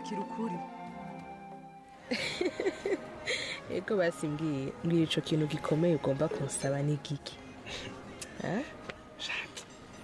murikira ukuri. Ego basi mbwiye mbwira ico kintu gikomeye ugomba kunsaba ni giki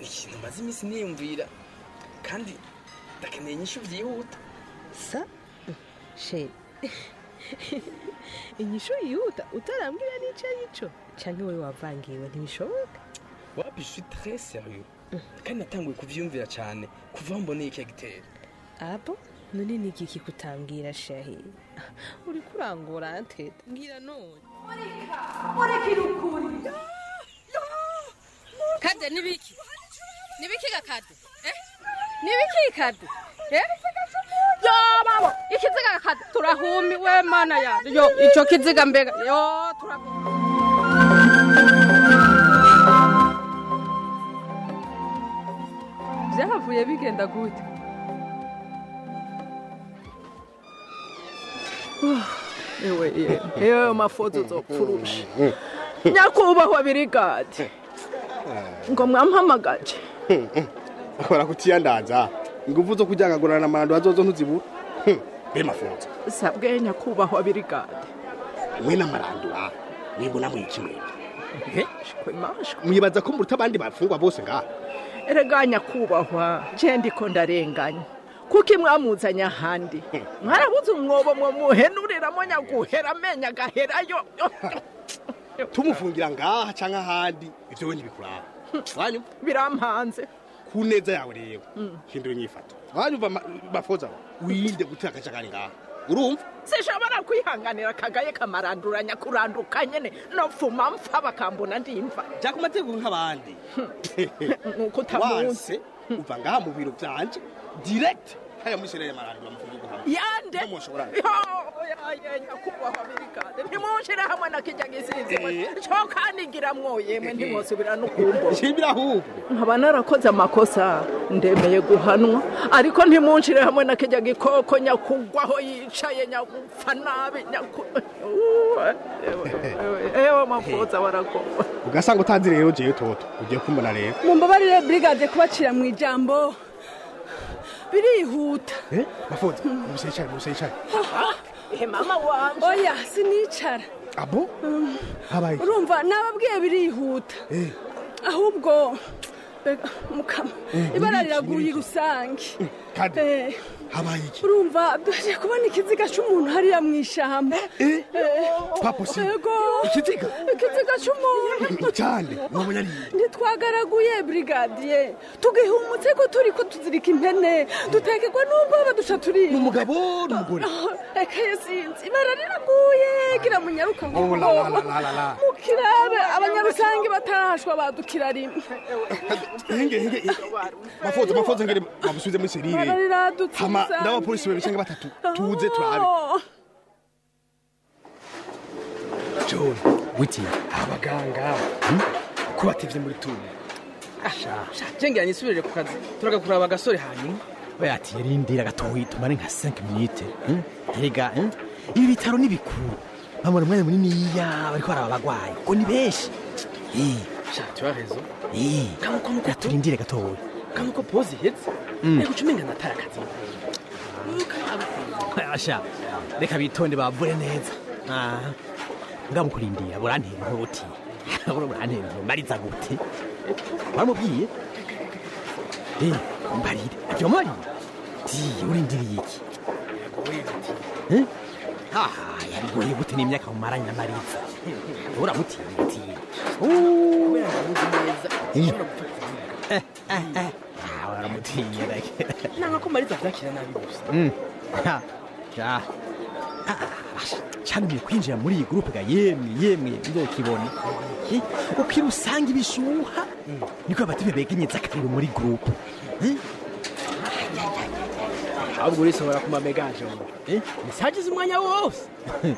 ikintu maze iminsi niyumvira kandi ndakeneye inyishu byihuta. Sa? She. Inyishu yihuta? Utarambwira n'ico yico canke wowe wavangiwe ntibishoboka wapi je suis très sérieux. Kandi natanguye kuvyumvira cyane kuva mboneye iki gitero abo? None ni igiki kutambwira shahi uri kurangura anteta mbwira none. Murikira ukuri kade nibiki nibiki gakade eh? nibiki kade? Eh? yo babo ikiziga gakade turahumi we mana ya. Yo ico kiziga mbega. Yo turahumi. Byahavuye bigenda gute? Ewe ye ewe mafoto zopfurusha nyakubahwa birigade ngo mwampamagaje barakutiyandaza ingufu zo kujyangagurana na marando azozo ntuzibura be mafunzo sabwe nyakubahwa birigade mwe na marandura mwibona mwiki mwebwe mwibaza ko muruta abandi bafungwa bose ngaha erega nyakubahwa je ndiko ndarenganya kuko imwamuzanye ahandi mwarabuze umwobo mwo muhenuriramo nyaguhera amenya agaherayo tumufungira ngaha canke ahandi? Ivyo we ntibikuraba wanyu birampanze. Ku neza yawe rero. Hindura inyifato wanyumva bafoza wirinde gutera akajagari ngaha. Urumva? Sishobora kwihanganira akagaye kamaranduranya kuranduka nyene. Nopfuma mpfa bakambona ndimva. Jya ku mategeko nk'abandi nuko utamunsi wanse? uva ngaha mu biro vyanje? Direct. Haya muri yande nyakubahwa birigade ntimunshire hamwe na kijya gisizimwe Eh. co kanigira mwoyemwe ntimwosubira n'ukumbo shimira ahubwo nkaba narakoze amakosa ndemeye guhanwa. Ariko ntimunshire hamwe na kijya gikoko nyakugwaho yicaye nyagupfa nabi nyaku. Ewe, ewe, ewe mafoza baragoba ugasanga utazi rero jewe toto ugiye kumbona rero mumbabarire brigade kubacira mu ijambo. Birihuta mafoza musecare musecare ehe mama wanje. Oya sinicara abo? Habaye urumva nababwiye birihuta Eh, ahubwo mukama. Eh, ibara riraguye rusange. Kade Eh, habaye iki urumva duheje kubona ikiziga c'umuntu hariya mu ishyamba Eh, papa si yego. Ikiziga? Ikiziga c'umuntu. Cyane wabonye ari ntitwagaraguye brigadier. Tugihumutse ko turi ko tuzirika impene. Dutekerwa n'ubwoba duca ni turiba umugabo n'umugore reka yesinzi ibara riraguye gira munyaruka Oh, la, la. mukirabe abanyarusange batarashwa badukira rimwe henge henge mafoza mafoza ngere babusubize muri serire n'abapolisi babiri cyangwa batatu tuze turabe Oh. john witi abaganga ko batevye muri tumu jengera nisubirire ku kazi turaga kuraba agasore hanyuma we ati yarindira gatoyi tumare nka 5 minute hmm? erega hmm? ibi bitaro ni bikuru bamara umwanya munini iya bariko baraba abagwayi ngo ni benshi sha tu as raison eh, kama uko nuko turindire gatoyi kama uko pose ihetse Mm. ego cumenga natara akazi asha. Reka bitonde bavure neza. Aha. Ngamu kurindira burantera nkuruti bura burantera mbariza gute baramubwiye eh mbarire ajya mari ti urindiriye iki? Eh aha yabigoye gute n'imyaka mumaranye na mariza uramutiye kubera ndamuzi neza. Eh. eh eh. Ah rake nanga ko mariza avyakira nabi gusa Mm. Cyane ugiye kwinjira muri iyi gurupe ga yemwe yemwe ndokibona Eh, ukira usanga ibishuha niko abatibe begenyeza akariro muri gurupe ahubwo urisohora ku mamegaje eh, misagize umwanya wose.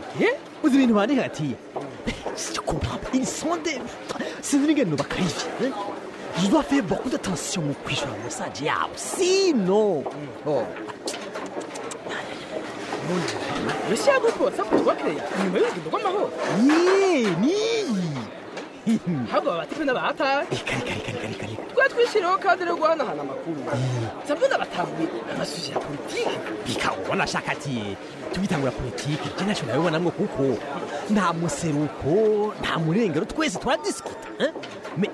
Uzi ibintu bandika comprends pas. Ils sont des... sinzi n'ingendo bakarivye eh? Je dois faire beaucoup d'attention mu kwishura message yabo sino oh. mbese yaguko whatsapp twakereye nyuma y'urugendo rw'amahoro ye niyi ahubwo babatipe n'abahataye reka reka reka reka reka reka twe twishyiriyeho kandi no guhanahana amakuru sabona batanguye amasusi ya politiki bika ubona ashaka ati tugitangura politiki je naco nabibonamwo kuko nta museruko nta murengero twese turadisikita eh?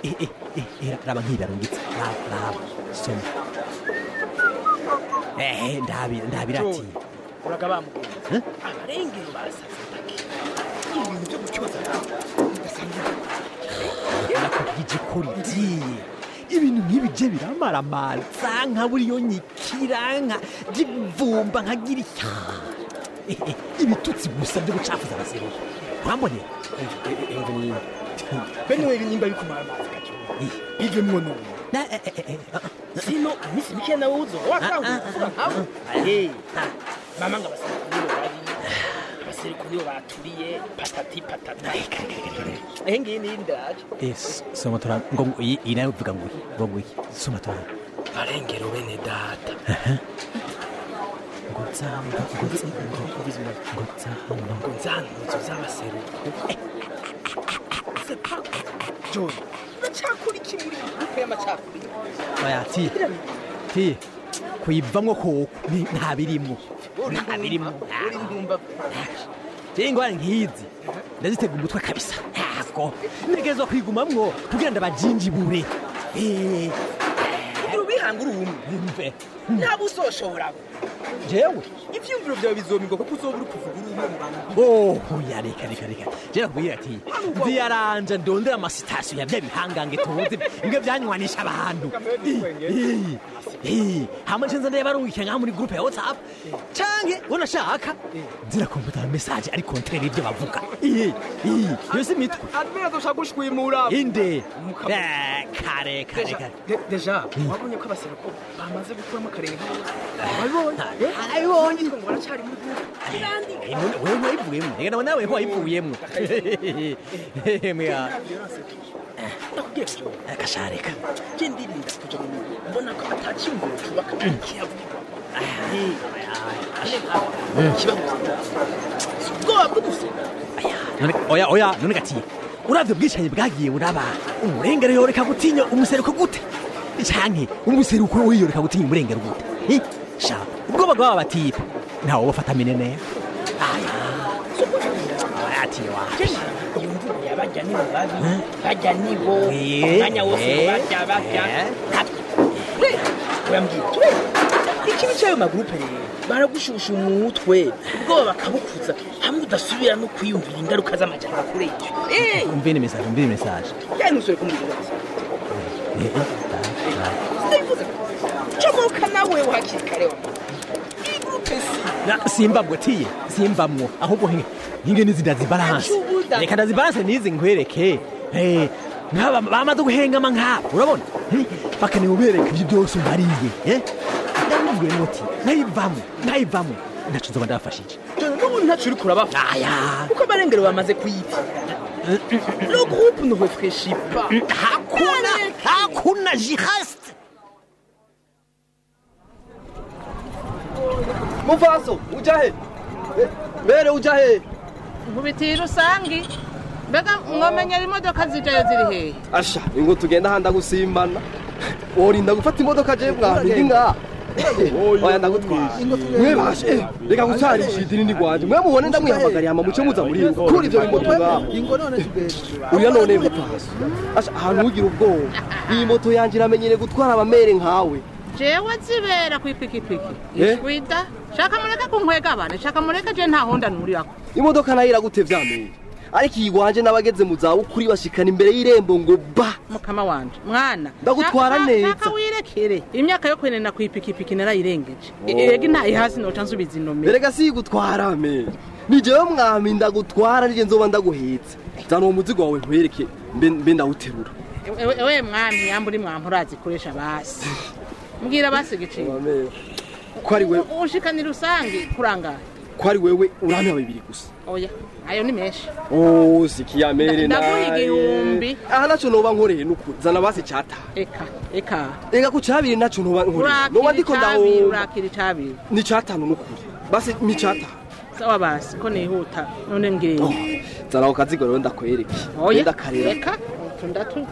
Eh, eh, raba nk'ibarungitse raba soma ehe ndabira ndabira ati uraga Eh? abarengero barasaze taki ibintu byo ugasanga nakubwije ko rigiye ibintu nk'ibi je biramaramaza nka buriyo nyikira nka jivumba nkagira icya eh, ibitutsi gusa byo gucafuza abaseruko urambonera bene wewe nyimba bikumara amazi gacho ivyo mwono Na- eh, eh, eh, ah, sino imisi mike nawe uzo. Watanguye kuvuga nkabo eh mama abaserukuru nibo baturiye patati patata ehe ngiyi ni ndaje eh, s- soma tura ngo ngo- iyi iyi na yo uvuga ngo ngo soma tura barengero bene data nzamba ngo nzantuzo z'abaseruko john uracakura iki muri iyi gurupe y'amacakuri oya ti ti kuyivamwo koko nta birimwo nta birimwo ingwara nk'izi ndazitega umutwe kabisa ntabwo ntegerezwa kwigumamwo kugira ndabajinjibure Eh, ugira ubihanga uri umwe umve ntabwo usoshobora jewe? Ivyumviro vyawe bizomingo kuko uzoba uri kuvuga uri umwe mu bantu Oh, ya reka reka reka. Je nakubwira ati nziyaranja ndondera amasitasiyo ya bya bihangange tuzi nge byanywanisha abantu. Eh, eh, hama nce nza ndabarungikira ngaha muri groupe ya whatsapp. Canke unashaka nzira komputa message ari kontrere ibyo bavuga. Eh, eh, yo si mitwe. Admira dushaka gushwimura. Inde. Eh, kare kare kare. De- deja. Wabonye ko abaseruko bamaze gukuramo akarenge wabibonye abibonye ngo muri gurupe Eh, none wewe wayivuyemo reka nawe nawe wayivuyemo je ndirinda kuja mu migwi mbona ko ataciyumviro cubaka kihavugwa ubwoba bwo gusenga oya oya none gatiye uravye ubwicanyi bwagiye buraba umurengero yoreka gutinya umuseruko gute canke umuseruko we yoreka gutinya umurengero gute Sha. Ubwoba bwaba batipa ntawe bafata minene iyo mvugo yabajya nibo babi bajya nibo Eh, umwanya wose bajya bajya oyambwiye ikibi cy'ayo magurupe rero baragushusha umutwe ubwoba bakabukuza hamwe udasubira no kwiyumvira ingaruka z'amajyamba akoresha eh umvine message umvine message yani ntusubire kumubwira gusa Eh, eh, ah, ah. sinabivuze comoka nawe hakiri kare wa. Iyi gurupe si Na- simbamwo tiye simbamwo ahubwo nge nge nizi ndazibalanse Acubuda. reka ndazibalanse nizi nkwereke Eh, nk'aba bamaze guhengama nk'abo urabona? Eh, bakeneye ubereka ibyo byose umbariye eh? ndamubwiye muti nayivamo nayivamo ntaco nzoba ndabafashije Jona n'ubu ntacu uri kurabafasha aya. Kuko abarengero bamaze kuyitirira le groupe ne réfléchit pas hakuna hakuna jihast muvaso uja he Eh, mbere uja he nkubitiye rusangi. Mbega mwomenyera imodoka zijayo ziri hehe asha ingo tugenda handa gusimbana. Worinda gufata imodoka je mwana ndi ngaha oya ndagutwara. mwe bashe. Eh, reka gusarisha idini ni gwanje. Mwe mubone ndamwihamagariye hama muce muza muri ingo. Kuri ivyo bimoto ngaha uriya none mupaso asha ahantu ugira ubwoba iyi moto yanje iramenyere gutwara abamere nkawe. Jewe zibera ku ipikipiki. Eh? Shaka mureke kunkwega abana shaka mureke je nta honda nurirako imodoka na yo iragute vyamenye ariko iyi gwanje n'abageze mu zabukuru bashikana imbere y'irembo ngo ba! Mukama wanje mwana. Ndagutwara neza. shaka wirekere. Imyaka yo kwenena ku ipikipiki narayirengeje. Ega ntayi hasi noca nsubiza inomero berega si gutwara me. Ni jewe mwami ndagutwara nije nzoba ndaguhetse. Zana uwo muzigo wawe nkwereke mbe ndawuterura. Ewe- ewe mwami yambura imwampu urazikoresha basi mbwira basi igiciro. Ko ari wewe ushikani rusangi kurangara ko ari wewe urampa bibiri gusa. Oya ayo ni menshi. Oh sikiyamere Ndaguha naye. igihumbi. aha naco noba nkoreye n'ukuri zana basi cata. Eka eka. Ega ku cabiri naco noba nkoreye. Noba ndiko icabiri ndahomba urakira icabiri ni catanu n'ukuri. Basi ni catanu sawa basi ko nihuta. None ngiye. Zana ako kazigo rero ndakwereke. Oya ndakarera eka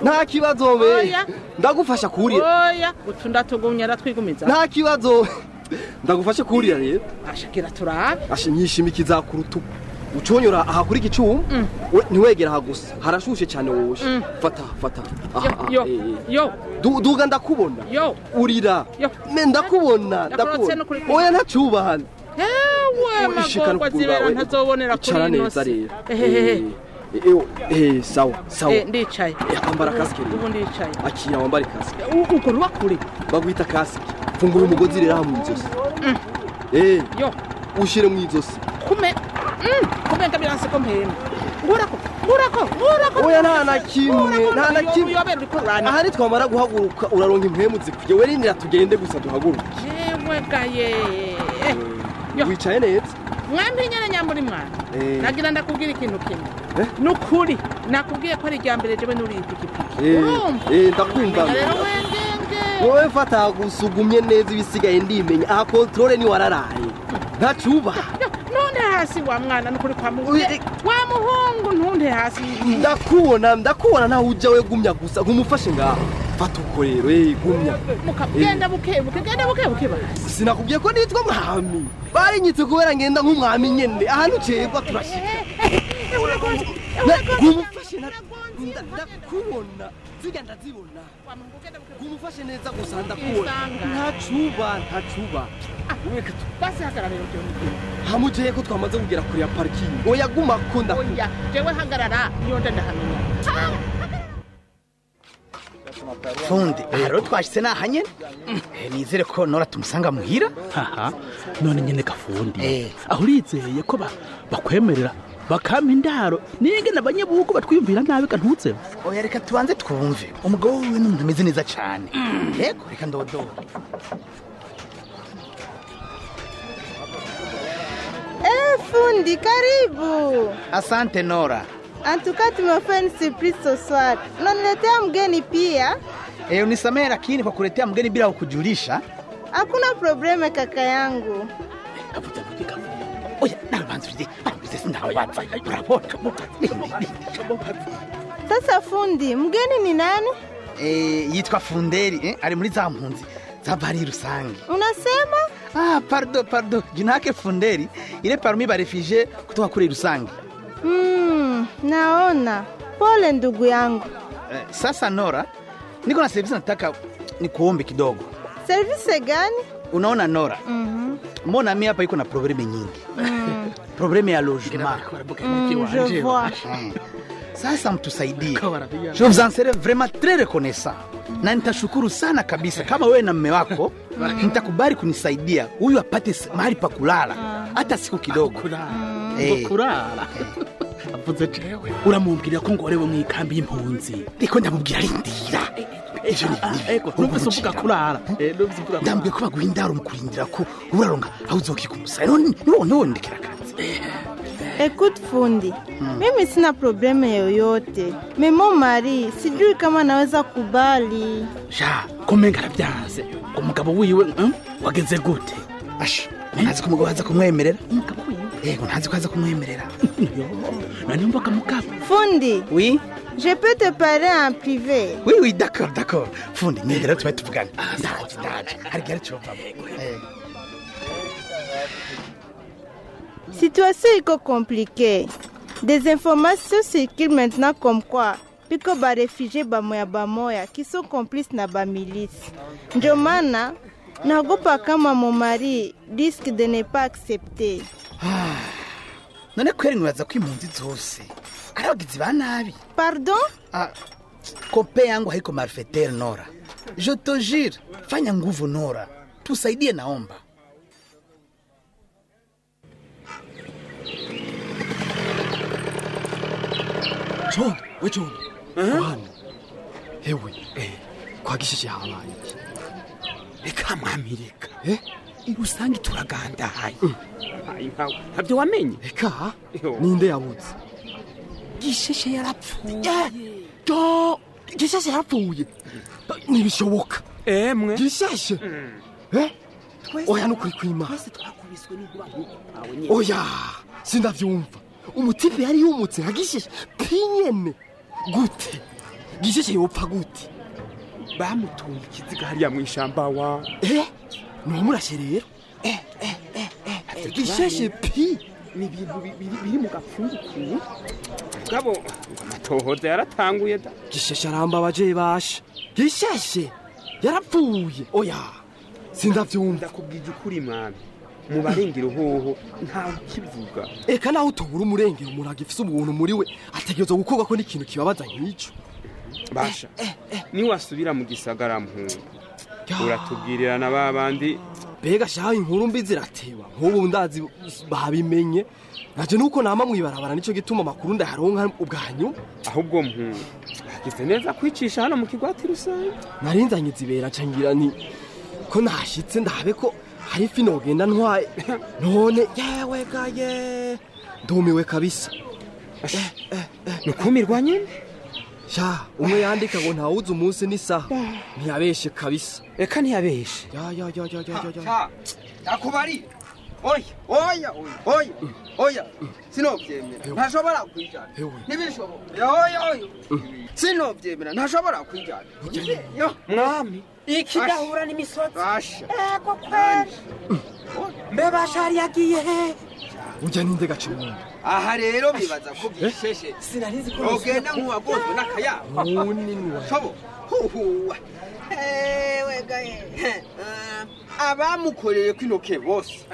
nta kibazo Oya. ndagufasha kurira oya utu ndatugumya aratwigumiza nta kibazo. Ndagufashe kurira rero. Ashakira turabe ku rutugu. Uconyora aha kuri iki cyuma we- ntiwegera aha gusa. Harashushe cyane woshe fata fata. Aha aha, yo eh, eh. yo. Du- duga ndakubona. Yo. Urira. Yo. me ndakubona ndakubona. oya ntacubahana ewe Ishikana magorwa zibera ntazobonera kuri ino si. ehehehe Eh, sawa sawa. Ndicaye. Eh, ambara kasike ubu ndicaye. Akira wambare kasike U- uko ruba kure bagwita kasike fungura umugozi rero aha mu izosi eh. Yo. Ushire mu izosi kume. Mm, kumenga biranse ko mpema. Ngurako ngurako ngurako. Oya nta na kimwe nta na kimwe. Aha nitwamara guhaguruka uraronka impwemu zikwiye we rindira tugende gusa duhaguruke. Yewe gaye Yo. wicaye neza? Mwambi nyene nyambura mwana Eh. nagira ndakubwira ikintu kimwe. Eh? nukuri nakubwiye ko ari irya mbere jewe nuriye ipikipiki Eh, urumva? Eh, ndakumva rero wengenge wowe fata gusugumye neza ibisigaye ndimenya aha kontrole ni wararaye ntacubaha ntunde hasi wa mwana nukuri kwa eh. wa muhungu ntunde hasi. Ndakubona ndakubona ntaho ujya we gumya gusa nkumufashe ngaho fata uko rero eh, gumya mukagenda buke buke genda buke buke basi. Sinakubwiye ko nitwa mwami. Barinyitse kubera ngenda nk'umwami nyene. Ahantu ucegwa turashika. Na- nkumufashe na- nda- ndakubona ziga ndazibona nkumufashe neza gusa ndakubona ntacuba ntacuba reka hamujeye ko twamaze kugera kure ya parikingi oya guma ko ndakubona jewe hagarara niyo nda ndahamenya fundi rero twashitse naha nyene Eh, nizere ko nora tumusanga muhira? Haha none nyene gafundi Eh. aho urizeye ko ba- bakwemerera bakampa indaro nige nabanye buko batwiyumvira nabi kantutse oya reka tubanze twumve umugabo wiwe n'umuntu umuntu umeze neza cyane yego reka ndodora Eh, fundi, karibu. asante nora En tout cas, tu me fais une surprise ce soir. Unaniletea mgeni pia? Eh, unisamehe lakini kwa kuletea mgeni bila kukujulisha Hakuna probleme kaka yangu. Oya nabanza uje arabise sindabaza urabona Sasa fundi, mgeni ni nani? Eh, yitwa funderi eh, ari muri za mpunzi za bari rusange Unasema? ah pardon pardon jinake funderi ile parmi ba refugee kutoka kule rusange mm, naona. Pole ndugu yangu. eh, sasa nora niko na servisi nataka nikuombe kidogo Service gani? unaona nora Mhm. mbona mi hapa iko na probleme nyingi. Probleme ya logement Mm, je vois. Eh, sasa mtusaidie je vous en serai vraiment très reconnaissant. Na nitashukuru sana kabisa. Kama wewe na mme wako mtakubali kunisaidia. Huyu apate mahali pa kulala. Hata siku kidogo. Eh. hey. uramubwira ko ngorewe mu ikambi y'impunzi. Ndiko ndamubwira rindira ni ego numvise uvuga kurara Eh, numvise uvuga ndambwiye ko baguha indaro mu kurindira ko uraronga aho uzokika umusaya none nondekera akazi. Écoute fundi, mimi sina probleme yoyote. Memo Mari, sijui kama naweza kubali. sha kumenga aravyanse umugabo wiwe mm, wageze gute? Asha ntazi ko umugabo aza kumwemerera? Umugabo wiwe? yego ntazi ko aza kumwemerera. Nani mboka mugabo. Fundi, oui je peux te parler en privé. oui oui d'accord d'accord fundi nyendera tuba tuvugana ndaje ndaje hari gari cyovamo Eh. Situation iko compliquée. Des informations circulent maintenant comme quoi piko barefugie bamoya bamoya qui sont complices na bamilisi. Ndio maana naogopa kama momari risque de ne pas accepter. None kweri nibaza ko impunzi zose ari abagizi ba nabi Pardon? Ah, kope yangu haiko marfeter nora je te jure fanya nguvu nora tusaidie naomba John, we John. Bwana. Hewe, eh, kwagishije habaye iki? reka mwami reka Eh? Ayi, nkawe ntabyo wamenye Eka, ninde yabuze? gisheshe yarapfuye Jo, gishashe yapfuye. Ntibishoboka. emwe Gishashe? Eh? Oya nukuri kwima. twese twakubiswe n'inkuba nk'uko wawe nyine Oya, sindavyumva. Umutipe yari yumutse nka gishashe. Pinyene. Gute? gisheshe yopfa gute bamutuye ikiziga hariya mu ishamba wa eh numurashe rero gisheshe pi. Ni ibintu bi- biri- mu gapfundikiye gabo amatohoza yaratanguye da gisheshe arambabaje basha gisheshe yarapfuye. Oya sindavyumva. Ndakubwije ukuri mwami mu barengera uhoho ntawe ukivuga. Eka naho utobura umurengero umuntu agifise ubuntu muri we. Ategerezwa gukorwa ko n'ikintu kibabaza nk'ico basha niwasubira mu gisagara mpunga. Uratubwirira na ba bandi. Mbega shaho inkuru mbi zirateba nk'ubu ndazi babimenye naje nuko nama mwibarabara nico gituma amakuru ndayaronka ubwanyu. Ahubwo mpunga hagize neza kwicisha hano mu kigwati rusange. Narinzanye zibera ncangira nti ko nashitse ndabe ko hari ifi nogenda ntwaye. None yewe gaye. Ndumiwe kabisa. Nukumirwa nyene sha umwe yandika ngo ntawuzi umunsi n'isaha. Ntiyabeshe kabisa. Eka ntiyabeshe ya ya ya ya ya ya ya. Nakubari oya oya oya oya oya. Sinovyemera. Ntashobora kwijana. Ntibishoboka oya oya. Sinovyemera. Ntashobora kwijana. Yo mwami. Ikidahura n'imisozi. Basha ego kweli mbe basha yari yagiye he ujya ninde gacumunda aha rero bibaza ko byisheshe sinarizi ko ogenda nk'uwagonzwe n'akayabo munini wa? Shobo. Huhuwa. Eh, abamukoreye kwinoke bose.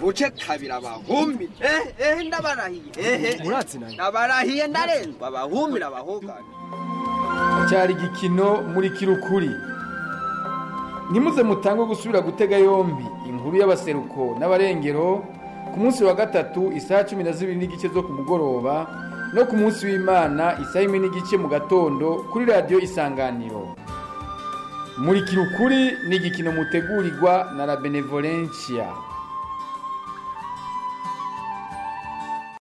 Buce kabiri abahumi. Eh eh ndabarahiye. Eh muratsi na yo ndabarahiye ndarenzwa abahumira abahogana cyari igikino muri kirukuri. Ntimuze mutangwe gusubira gutega yombi. Inkuru y'abaseruko n'abarengero. Ku munsi wa gatatu isaha cumi na zibiri n'igice zo ku mugoroba no ku munsi w'imana isaha imwe n'igice mu gatondo kuri radiyo isanganiro. Muri kirukuri ni igikino mutegurirwa na la benevolencia.